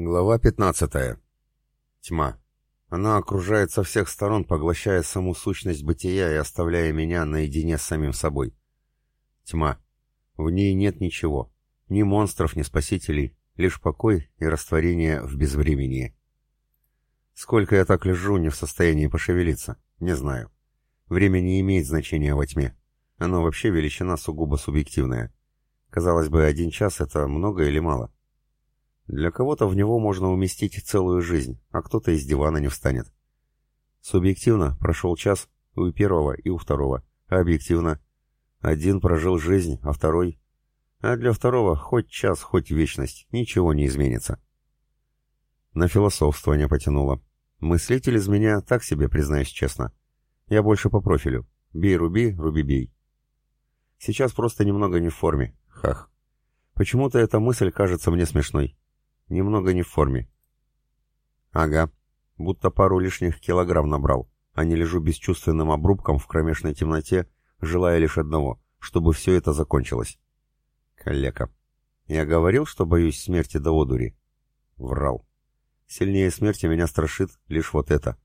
Глава 15. Тьма. Она окружает со всех сторон, поглощая саму сущность бытия и оставляя меня наедине с самим собой. Тьма. В ней нет ничего. Ни монстров, ни спасителей. Лишь покой и растворение в безвремении. Сколько я так лежу, не в состоянии пошевелиться, не знаю. Время не имеет значения во тьме. Оно вообще величина сугубо субъективная. Казалось бы, один час — это много или мало? Для кого-то в него можно уместить целую жизнь, а кто-то из дивана не встанет. Субъективно прошел час у первого и у второго, а объективно один прожил жизнь, а второй... А для второго хоть час, хоть вечность, ничего не изменится. На философствование потянуло. Мыслитель из меня так себе, признаюсь честно. Я больше по профилю. Бей-руби, руби-бей. Сейчас просто немного не в форме. Хах. Почему-то эта мысль кажется мне смешной. Немного не в форме. Ага, будто пару лишних килограмм набрал, а не лежу бесчувственным обрубком в кромешной темноте, желая лишь одного, чтобы все это закончилось. Калека. Я говорил, что боюсь смерти до одури. Врал. Сильнее смерти меня страшит лишь вот это.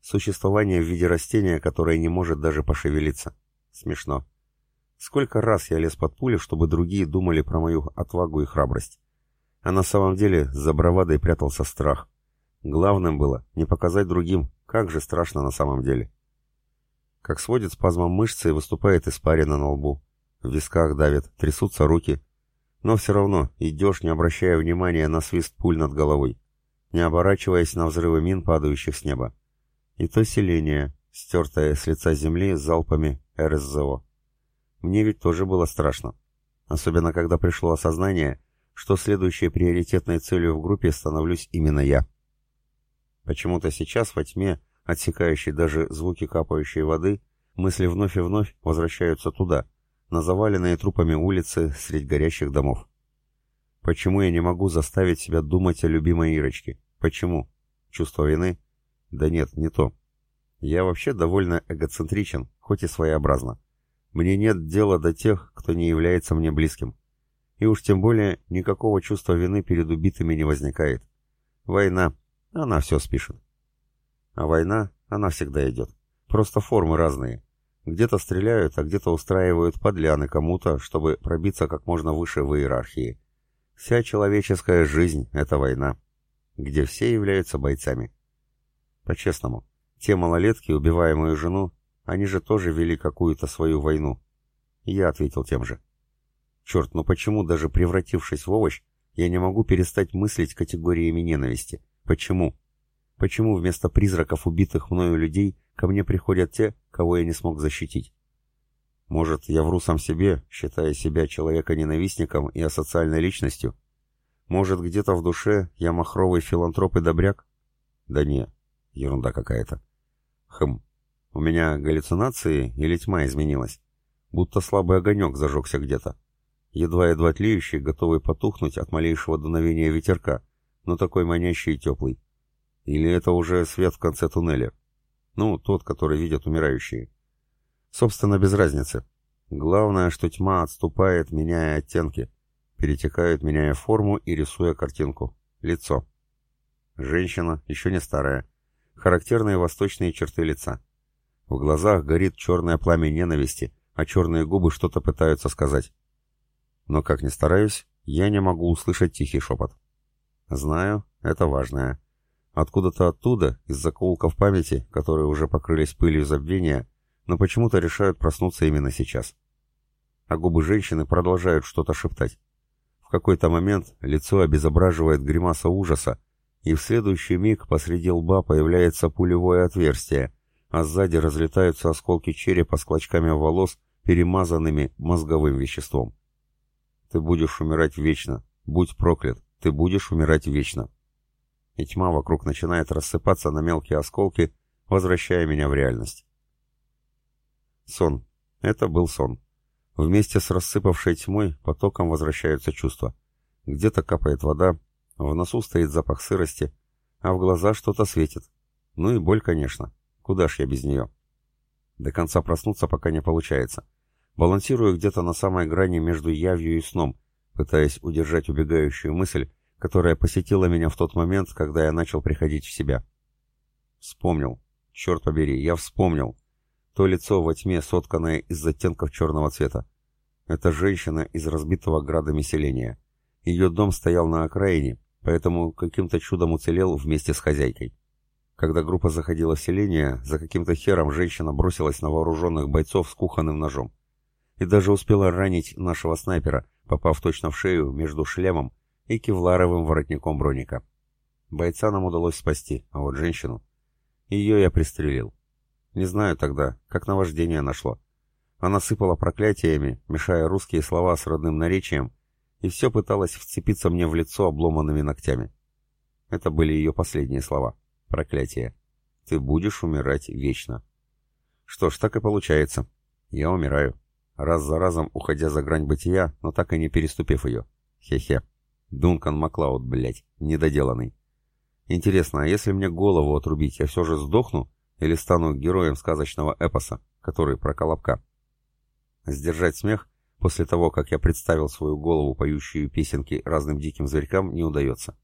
Существование в виде растения, которое не может даже пошевелиться. Смешно. Сколько раз я лез под пули, чтобы другие думали про мою отвагу и храбрость. А на самом деле за бравадой прятался страх. Главным было не показать другим, как же страшно на самом деле. Как сводит спазмом мышцы и выступает испарина на лбу. В висках давит, трясутся руки. Но все равно идешь, не обращая внимания на свист пуль над головой, не оборачиваясь на взрывы мин, падающих с неба. И то селение, стертое с лица земли залпами РСЗО. Мне ведь тоже было страшно. Особенно, когда пришло осознание, что следующей приоритетной целью в группе становлюсь именно я. Почему-то сейчас во тьме, отсекающей даже звуки капающей воды, мысли вновь и вновь возвращаются туда, на заваленные трупами улицы средь горящих домов. Почему я не могу заставить себя думать о любимой Ирочке? Почему? Чувство вины? Да нет, не то. Я вообще довольно эгоцентричен, хоть и своеобразно. Мне нет дела до тех, кто не является мне близким. И уж тем более никакого чувства вины перед убитыми не возникает. Война, она все спишет. А война, она всегда идет. Просто формы разные. Где-то стреляют, а где-то устраивают подляны кому-то, чтобы пробиться как можно выше в иерархии. Вся человеческая жизнь — это война, где все являются бойцами. По-честному, те малолетки, убивая мою жену, они же тоже вели какую-то свою войну. я ответил тем же. Черт, ну почему, даже превратившись в овощ, я не могу перестать мыслить категориями ненависти? Почему? Почему вместо призраков убитых мною людей ко мне приходят те, кого я не смог защитить? Может, я вру сам себе, считая себя человека-ненавистником и асоциальной личностью? Может, где-то в душе я махровый филантроп и добряк? Да не, ерунда какая-то. Хм, у меня галлюцинации или тьма изменилась? Будто слабый огонек зажегся где-то едва-едва тлеющий, готовый потухнуть от малейшего дуновения ветерка, но такой манящий и теплый. Или это уже свет в конце туннеля? Ну, тот, который видят умирающие. Собственно, без разницы. Главное, что тьма отступает, меняя оттенки, перетекает, меняя форму и рисуя картинку. Лицо. Женщина, еще не старая. Характерные восточные черты лица. В глазах горит черное пламя ненависти, а черные губы что-то пытаются сказать но как ни стараюсь, я не могу услышать тихий шепот. Знаю, это важное. Откуда-то оттуда, из закоулков памяти, которые уже покрылись пылью забвения, но почему-то решают проснуться именно сейчас. А губы женщины продолжают что-то шептать. В какой-то момент лицо обезображивает гримаса ужаса, и в следующий миг посреди лба появляется пулевое отверстие, а сзади разлетаются осколки черепа с клочками волос, перемазанными мозговым веществом. Ты будешь умирать вечно. Будь проклят. Ты будешь умирать вечно. И тьма вокруг начинает рассыпаться на мелкие осколки, возвращая меня в реальность. Сон. Это был сон. Вместе с рассыпавшей тьмой потоком возвращаются чувства. Где-то капает вода, в носу стоит запах сырости, а в глаза что-то светит. Ну и боль, конечно. Куда ж я без нее? До конца проснуться пока не получается. Балансирую где-то на самой грани между явью и сном, пытаясь удержать убегающую мысль, которая посетила меня в тот момент, когда я начал приходить в себя. Вспомнил. Черт побери, я вспомнил. То лицо во тьме, сотканное из оттенков черного цвета. Это женщина из разбитого градами селения. Ее дом стоял на окраине, поэтому каким-то чудом уцелел вместе с хозяйкой. Когда группа заходила в селение, за каким-то хером женщина бросилась на вооруженных бойцов с кухонным ножом. И даже успела ранить нашего снайпера, попав точно в шею между шлемом и кевларовым воротником броника. Бойца нам удалось спасти, а вот женщину... Ее я пристрелил. Не знаю тогда, как наваждение нашло. Она сыпала проклятиями, мешая русские слова с родным наречием, и все пыталась вцепиться мне в лицо обломанными ногтями. Это были ее последние слова. Проклятие. Ты будешь умирать вечно. Что ж, так и получается. Я умираю. Раз за разом уходя за грань бытия, но так и не переступив ее. Хе-хе. Дункан Маклауд, блядь, недоделанный. Интересно, а если мне голову отрубить, я все же сдохну или стану героем сказочного эпоса, который про Колобка? Сдержать смех после того, как я представил свою голову, поющую песенки разным диким зверькам, не удается.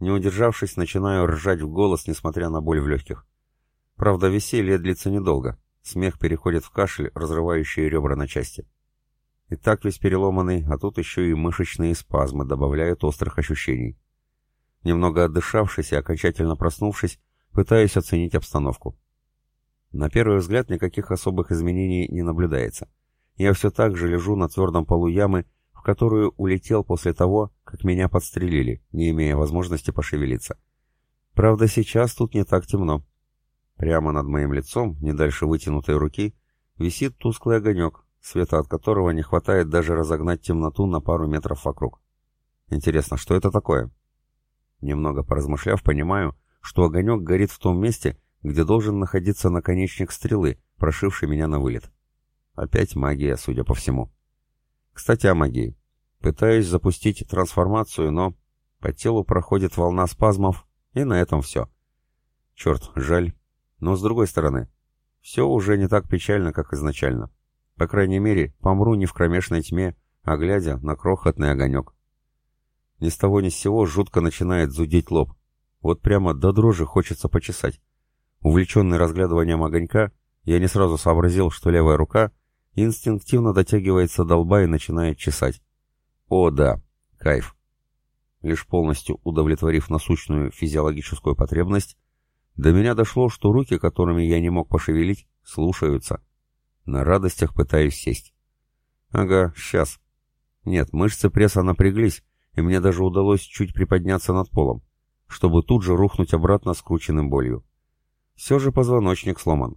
Не удержавшись, начинаю ржать в голос, несмотря на боль в легких. Правда, веселье длится недолго. Смех переходит в кашель, разрывающий ребра на части. И так весь переломанный, а тут еще и мышечные спазмы добавляют острых ощущений. Немного отдышавшись и окончательно проснувшись, пытаюсь оценить обстановку. На первый взгляд никаких особых изменений не наблюдается. Я все так же лежу на твердом полу ямы, в которую улетел после того, как меня подстрелили, не имея возможности пошевелиться. Правда, сейчас тут не так темно. Прямо над моим лицом, не дальше вытянутой руки, висит тусклый огонек, света от которого не хватает даже разогнать темноту на пару метров вокруг. Интересно, что это такое? Немного поразмышляв, понимаю, что огонек горит в том месте, где должен находиться наконечник стрелы, прошивший меня на вылет. Опять магия, судя по всему. Кстати, о магии. Пытаюсь запустить трансформацию, но по телу проходит волна спазмов, и на этом все. Черт, жаль. Но с другой стороны, все уже не так печально, как изначально. По крайней мере, помру не в кромешной тьме, а глядя на крохотный огонек. Ни с того ни с сего жутко начинает зудеть лоб. Вот прямо до дрожи хочется почесать. Увлеченный разглядыванием огонька, я не сразу сообразил, что левая рука инстинктивно дотягивается до лба и начинает чесать. О да, кайф. Лишь полностью удовлетворив насущную физиологическую потребность, до меня дошло, что руки, которыми я не мог пошевелить, слушаются. На радостях пытаюсь сесть. Ага, сейчас. Нет, мышцы пресса напряглись, и мне даже удалось чуть приподняться над полом, чтобы тут же рухнуть обратно скрученным болью. Все же позвоночник сломан.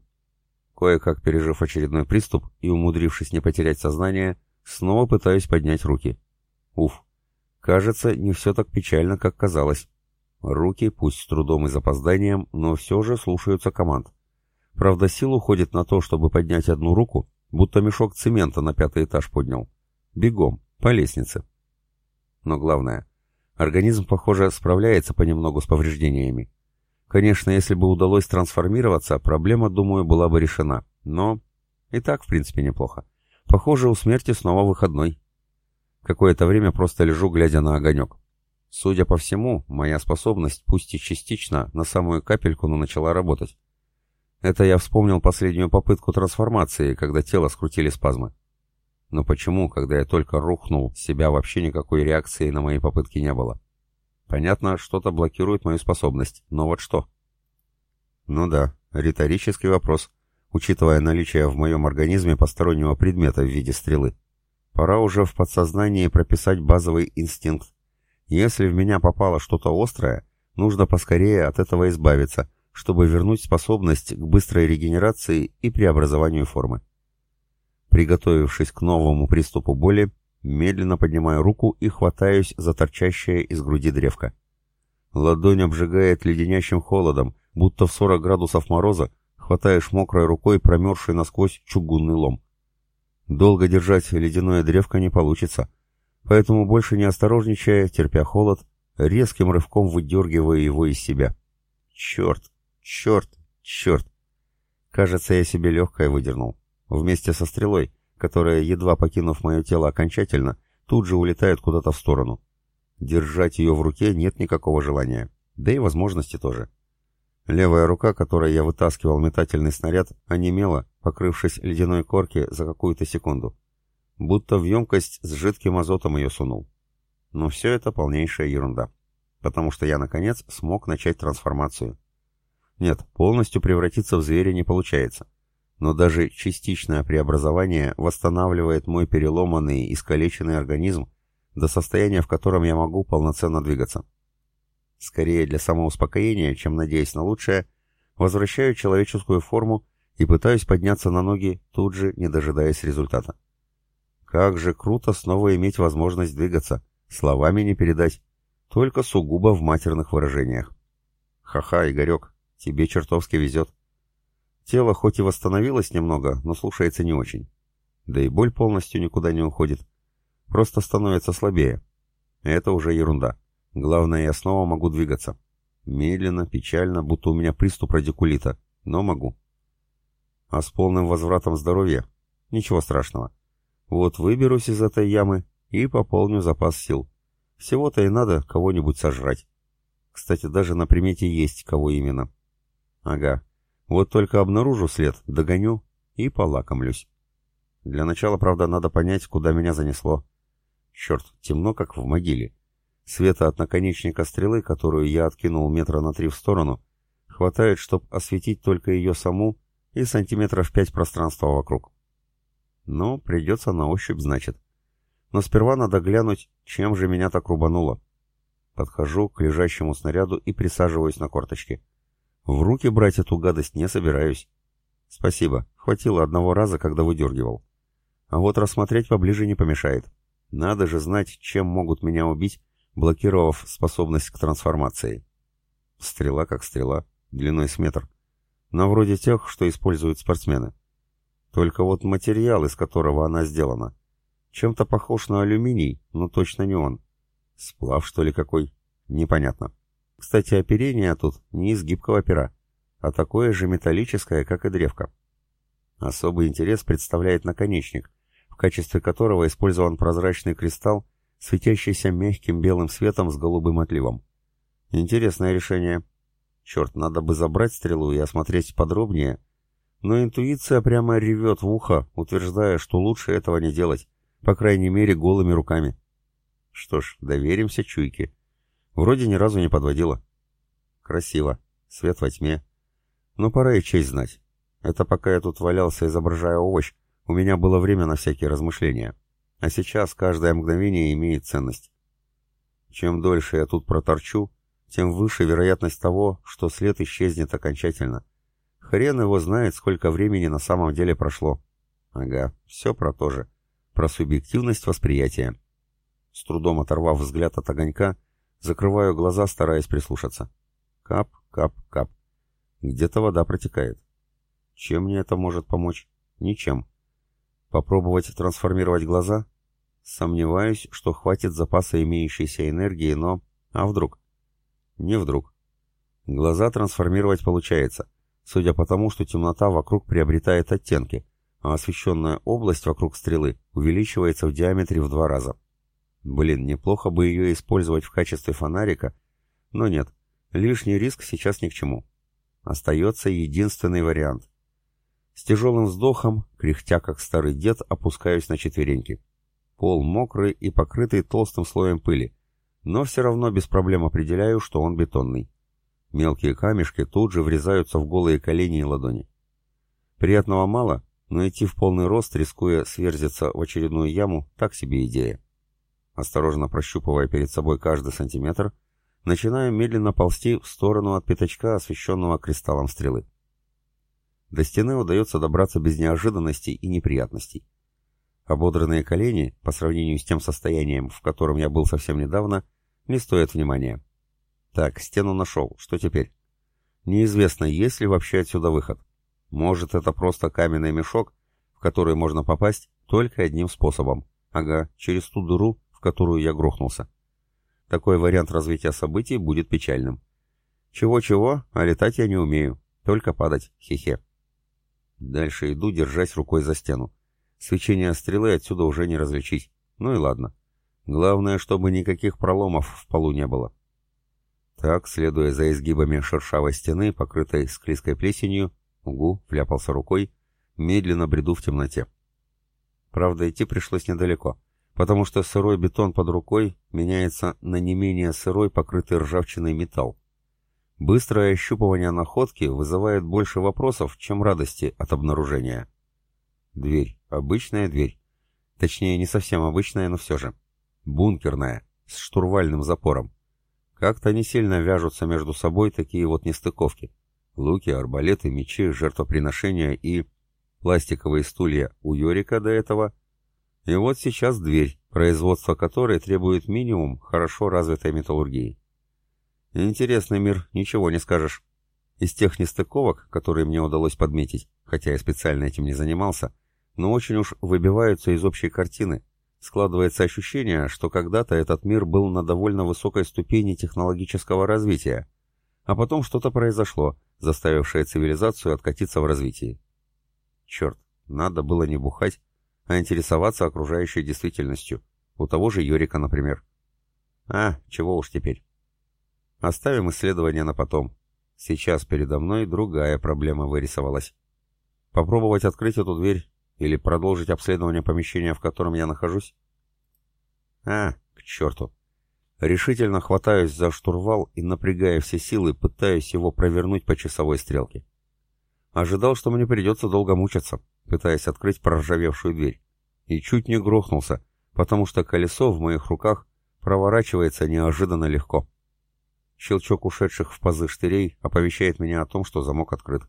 Кое-как пережив очередной приступ и умудрившись не потерять сознание, снова пытаюсь поднять руки. Уф, кажется, не все так печально, как казалось. Руки, пусть с трудом и запозданием, но все же слушаются команд. Правда, сил уходит на то, чтобы поднять одну руку, будто мешок цемента на пятый этаж поднял. Бегом, по лестнице. Но главное, организм, похоже, справляется понемногу с повреждениями. Конечно, если бы удалось трансформироваться, проблема, думаю, была бы решена. Но и так, в принципе, неплохо. Похоже, у смерти снова выходной. Какое-то время просто лежу, глядя на огонек. Судя по всему, моя способность, пусть и частично, на самую капельку, но начала работать. Это я вспомнил последнюю попытку трансформации, когда тело скрутили спазмы. Но почему, когда я только рухнул, себя вообще никакой реакции на мои попытки не было? Понятно, что-то блокирует мою способность, но вот что? Ну да, риторический вопрос, учитывая наличие в моем организме постороннего предмета в виде стрелы. Пора уже в подсознании прописать базовый инстинкт. Если в меня попало что-то острое, нужно поскорее от этого избавиться, чтобы вернуть способность к быстрой регенерации и преобразованию формы. Приготовившись к новому приступу боли, медленно поднимаю руку и хватаюсь за торчащее из груди древко. Ладонь обжигает леденящим холодом, будто в 40 градусов мороза хватаешь мокрой рукой промерзший насквозь чугунный лом. Долго держать ледяное древко не получится, поэтому больше не осторожничая, терпя холод, резким рывком выдергиваю его из себя. Черт, черт, черт! Кажется, я себе легкое выдернул вместе со стрелой, которая, едва покинув мое тело окончательно, тут же улетает куда-то в сторону. Держать ее в руке нет никакого желания, да и возможности тоже. Левая рука, которой я вытаскивал метательный снаряд, онемела, покрывшись ледяной корки за какую-то секунду. Будто в емкость с жидким азотом ее сунул. Но все это полнейшая ерунда. Потому что я, наконец, смог начать трансформацию. Нет, полностью превратиться в зверя не получается. Но даже частичное преобразование восстанавливает мой переломанный, искалеченный организм до состояния, в котором я могу полноценно двигаться. Скорее для самоуспокоения, чем надеясь на лучшее, возвращаю человеческую форму и пытаюсь подняться на ноги, тут же не дожидаясь результата. Как же круто снова иметь возможность двигаться, словами не передать, только сугубо в матерных выражениях. Ха-ха, Игорек, тебе чертовски везет. Тело хоть и восстановилось немного, но слушается не очень. Да и боль полностью никуда не уходит. Просто становится слабее. Это уже ерунда. Главное, я снова могу двигаться. Медленно, печально, будто у меня приступ радикулита, но могу. А с полным возвратом здоровья? Ничего страшного. Вот выберусь из этой ямы и пополню запас сил. Всего-то и надо кого-нибудь сожрать. Кстати, даже на примете есть, кого именно. Ага. Вот только обнаружу след, догоню и полакомлюсь. Для начала, правда, надо понять, куда меня занесло. Черт, темно, как в могиле. Света от наконечника стрелы, которую я откинул метра на три в сторону, хватает, чтобы осветить только ее саму и сантиметров пять пространства вокруг. Ну, придется на ощупь, значит. Но сперва надо глянуть, чем же меня так рубануло. Подхожу к лежащему снаряду и присаживаюсь на корточки. В руки брать эту гадость не собираюсь. Спасибо, хватило одного раза, когда выдергивал. А вот рассмотреть поближе не помешает. Надо же знать, чем могут меня убить, блокировав способность к трансформации. Стрела как стрела, длиной с метр. Но вроде тех, что используют спортсмены. Только вот материал, из которого она сделана, чем-то похож на алюминий, но точно не он. Сплав, что ли, какой? Непонятно. Кстати, оперение тут не из гибкого пера, а такое же металлическое, как и древко. Особый интерес представляет наконечник, качестве которого использован прозрачный кристалл, светящийся мягким белым светом с голубым отливом. Интересное решение. Черт, надо бы забрать стрелу и осмотреть подробнее. Но интуиция прямо ревет в ухо, утверждая, что лучше этого не делать, по крайней мере голыми руками. Что ж, доверимся чуйке. Вроде ни разу не подводила. Красиво. Свет во тьме. Но пора и честь знать. Это пока я тут валялся, изображая овощ, у меня было время на всякие размышления. А сейчас каждое мгновение имеет ценность. Чем дольше я тут проторчу, тем выше вероятность того, что след исчезнет окончательно. Хрен его знает, сколько времени на самом деле прошло. Ага, все про то же. Про субъективность восприятия. С трудом оторвав взгляд от огонька, закрываю глаза, стараясь прислушаться. Кап, кап, кап. Где-то вода протекает. Чем мне это может помочь? Ничем. Попробовать трансформировать глаза? Сомневаюсь, что хватит запаса имеющейся энергии, но... А вдруг? Не вдруг. Глаза трансформировать получается, судя по тому, что темнота вокруг приобретает оттенки, а освещенная область вокруг стрелы увеличивается в диаметре в два раза. Блин, неплохо бы ее использовать в качестве фонарика, но нет, лишний риск сейчас ни к чему. Остается единственный вариант. С тяжелым вздохом, кряхтя как старый дед, опускаюсь на четвереньки. Пол мокрый и покрытый толстым слоем пыли, но все равно без проблем определяю, что он бетонный. Мелкие камешки тут же врезаются в голые колени и ладони. Приятного мало, но идти в полный рост, рискуя сверзиться в очередную яму, так себе идея. Осторожно прощупывая перед собой каждый сантиметр, начинаю медленно ползти в сторону от пятачка, освещенного кристаллом стрелы. До стены удается добраться без неожиданностей и неприятностей. Ободранные колени, по сравнению с тем состоянием, в котором я был совсем недавно, не стоят внимания. Так, стену нашел. Что теперь? Неизвестно, есть ли вообще отсюда выход. Может, это просто каменный мешок, в который можно попасть только одним способом. Ага, через ту дыру, в которую я грохнулся. Такой вариант развития событий будет печальным. Чего-чего, а летать я не умею. Только падать. Хе-хе. Дальше иду, держась рукой за стену. Свечение стрелы отсюда уже не различить. Ну и ладно. Главное, чтобы никаких проломов в полу не было. Так, следуя за изгибами шершавой стены, покрытой склизкой плесенью, угу, вляпался рукой, медленно бреду в темноте. Правда, идти пришлось недалеко, потому что сырой бетон под рукой меняется на не менее сырой, покрытый ржавчиной металл. Быстрое ощупывание находки вызывает больше вопросов, чем радости от обнаружения. Дверь. Обычная дверь. Точнее, не совсем обычная, но все же. Бункерная, с штурвальным запором. Как-то не сильно вяжутся между собой такие вот нестыковки. Луки, арбалеты, мечи, жертвоприношения и... Пластиковые стулья у Йорика до этого. И вот сейчас дверь, производство которой требует минимум хорошо развитой металлургии. Интересный мир, ничего не скажешь. Из тех нестыковок, которые мне удалось подметить, хотя я специально этим не занимался, но очень уж выбиваются из общей картины. Складывается ощущение, что когда-то этот мир был на довольно высокой ступени технологического развития, а потом что-то произошло, заставившее цивилизацию откатиться в развитии. Черт, надо было не бухать, а интересоваться окружающей действительностью. У того же Йорика, например. А, чего уж теперь. Оставим исследование на потом. Сейчас передо мной другая проблема вырисовалась. Попробовать открыть эту дверь или продолжить обследование помещения, в котором я нахожусь? А, к черту. Решительно хватаюсь за штурвал и, напрягая все силы, пытаюсь его провернуть по часовой стрелке. Ожидал, что мне придется долго мучиться, пытаясь открыть проржавевшую дверь. И чуть не грохнулся, потому что колесо в моих руках проворачивается неожиданно легко. Щелчок ушедших в пазы штырей оповещает меня о том, что замок открыт.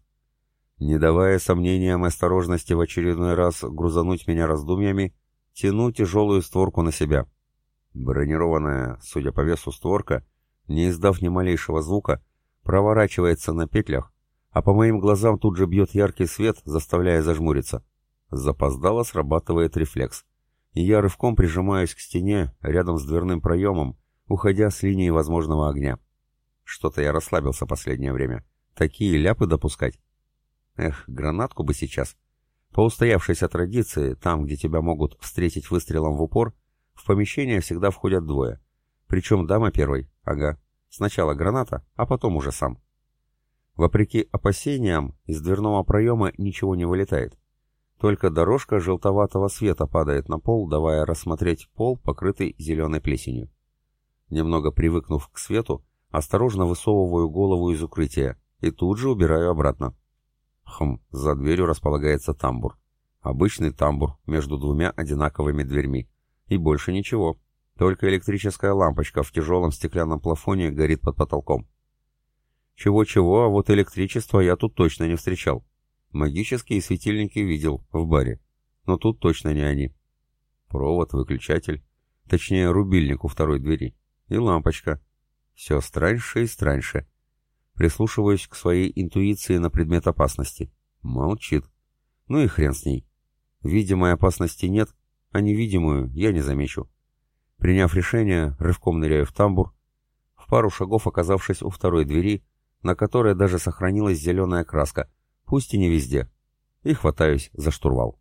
Не давая сомнениям осторожности в очередной раз грузануть меня раздумьями, тяну тяжелую створку на себя. Бронированная, судя по весу створка, не издав ни малейшего звука, проворачивается на петлях, а по моим глазам тут же бьет яркий свет, заставляя зажмуриться. Запоздало срабатывает рефлекс. И я рывком прижимаюсь к стене, рядом с дверным проемом, уходя с линии возможного огня. Что-то я расслабился последнее время. Такие ляпы допускать. Эх, гранатку бы сейчас. По устоявшейся традиции, там, где тебя могут встретить выстрелом в упор, в помещение всегда входят двое. Причем дама первой, ага. Сначала граната, а потом уже сам. Вопреки опасениям, из дверного проема ничего не вылетает. Только дорожка желтоватого света падает на пол, давая рассмотреть пол, покрытый зеленой плесенью. Немного привыкнув к свету, Осторожно высовываю голову из укрытия и тут же убираю обратно. Хм, за дверью располагается тамбур. Обычный тамбур между двумя одинаковыми дверьми. И больше ничего. Только электрическая лампочка в тяжелом стеклянном плафоне горит под потолком. Чего-чего, а вот электричество я тут точно не встречал. Магические светильники видел в баре. Но тут точно не они. Провод, выключатель. Точнее, рубильник у второй двери. И лампочка. Все страньше и страньше. Прислушиваюсь к своей интуиции на предмет опасности. Молчит. Ну и хрен с ней. Видимой опасности нет, а невидимую я не замечу. Приняв решение, рывком ныряю в тамбур, в пару шагов оказавшись у второй двери, на которой даже сохранилась зеленая краска, пусть и не везде, и хватаюсь за штурвал.